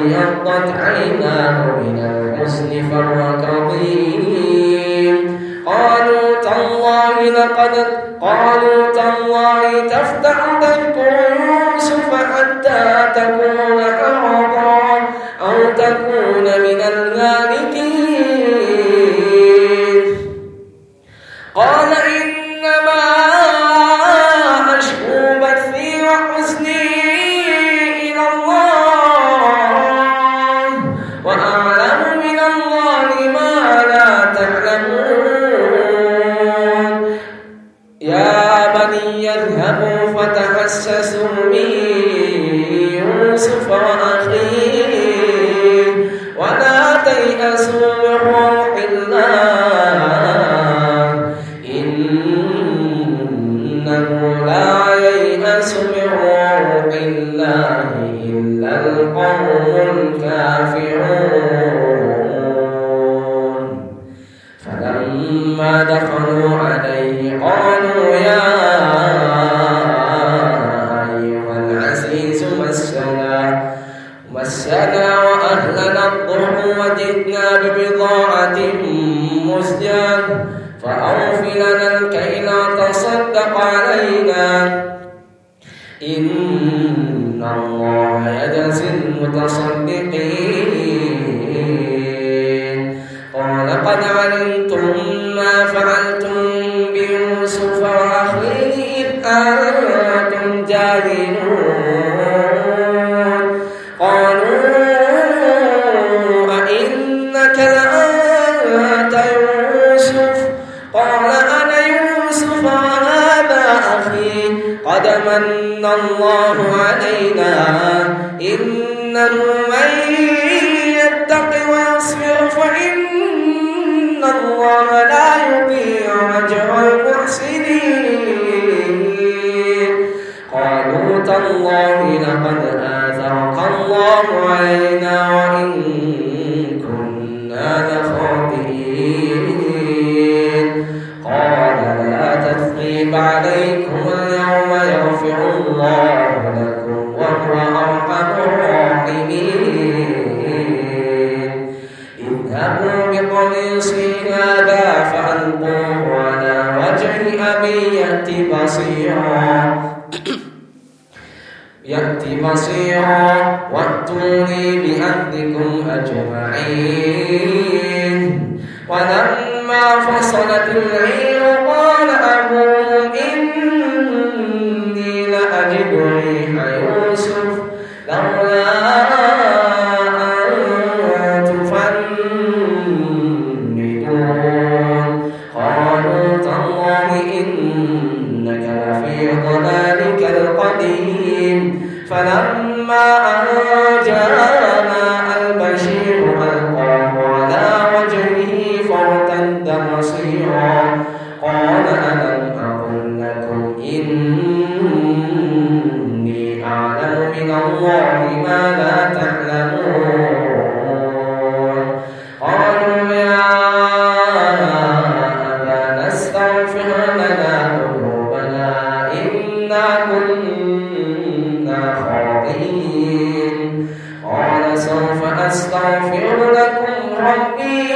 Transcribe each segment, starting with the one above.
غمضت عيناه من المسل فهو كظيم تحسسوا من يوسف وأخيه ولا تيأسوا من الله. إنه لا ييأس من الله إلا القوم الكافرون. فلما دخلوا عليه إن الله يجزي المتصدقين قال قد علمتم ما فعلتم بيوسف وأخيه إذ أنتم جاهلون من الله علينا إنه من يتق ويصبر فإن الله لا يضيع أجر المحسنين. قالوا تالله لقد آثرك الله علينا الأبي بصيرا يأتي بصيرا واتوني بأهلكم أجمعين. ولما فصلت العير قال أبوهم إيه أستغفر لكم ربي.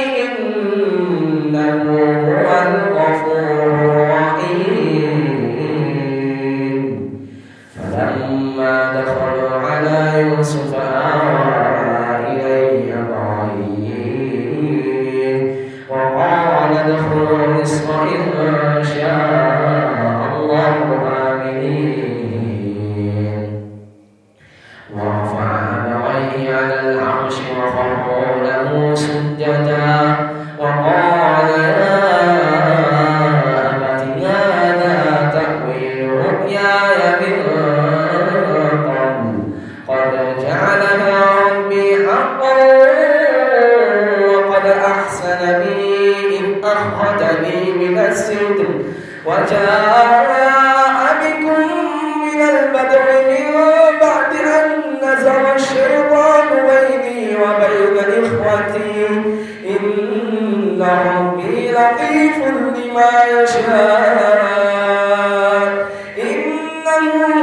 وجاء بكم من البدو من بعد أن نزغ الشيطان بيني وبين إخوتي. إن ربي لطيف لما يشاء. إنه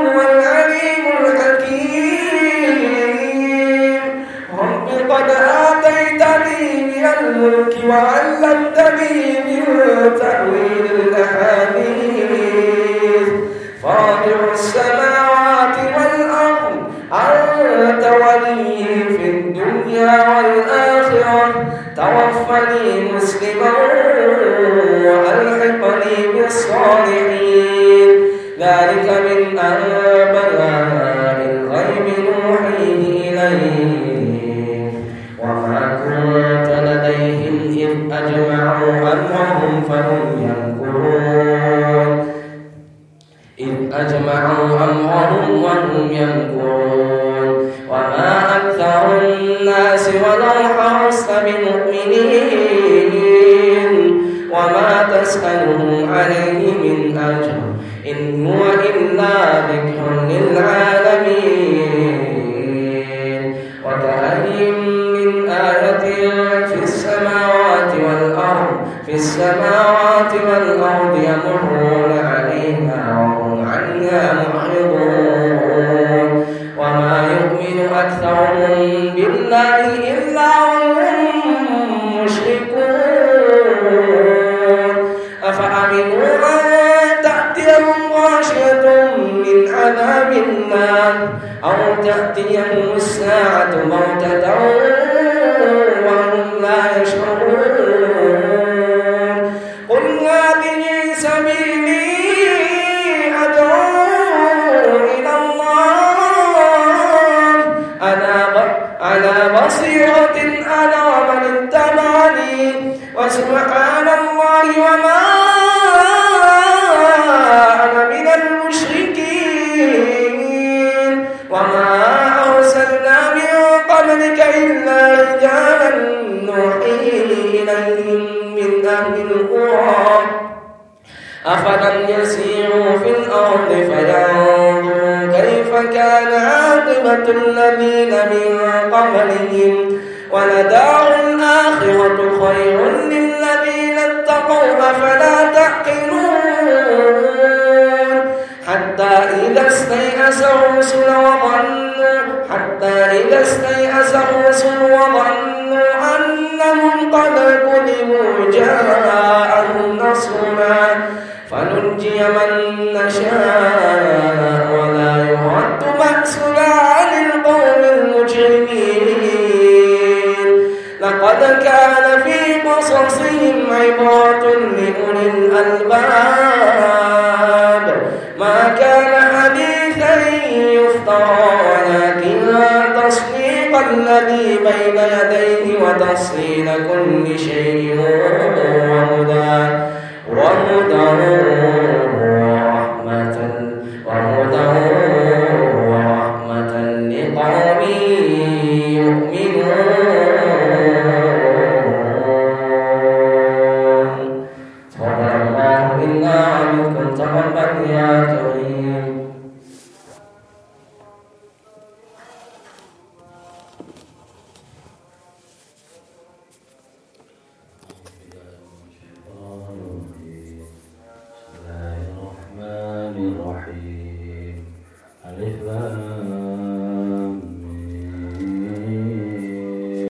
توفني مسلما وألحقني بالصالحين ذلك من أنباء الغيب نوحيه إليك وما كنت لديهم إذ أجمعوا أمرهم فهم يمكرون إذ أجمعوا أمرهم وهم يمكرون عليه من أجر. إن هو إلا ذكر للعالمين. وكأين من آية في السماوات والأرض في السماوات والأرض يمرون عليها وهم عنها معرضون. أو تأتيهم الساعة بغتة وهم لا يشعرون. الذين من قبلهم. ولدار الآخرة خير للذين اتقوا أفلا تعقلون. حتى إذا استيأس الرسل وظنوا حتى إذا استيأس الرسل وظنوا أنهم قد كذبوا جاءهم نصرنا. فننجي من نشاء. كان في قصصهم عبرة لأولي الألباب. ما كان حديثا يفترى ولكن تصديق الذي بين يديه وتفصيل كل شيء وهدى وهدى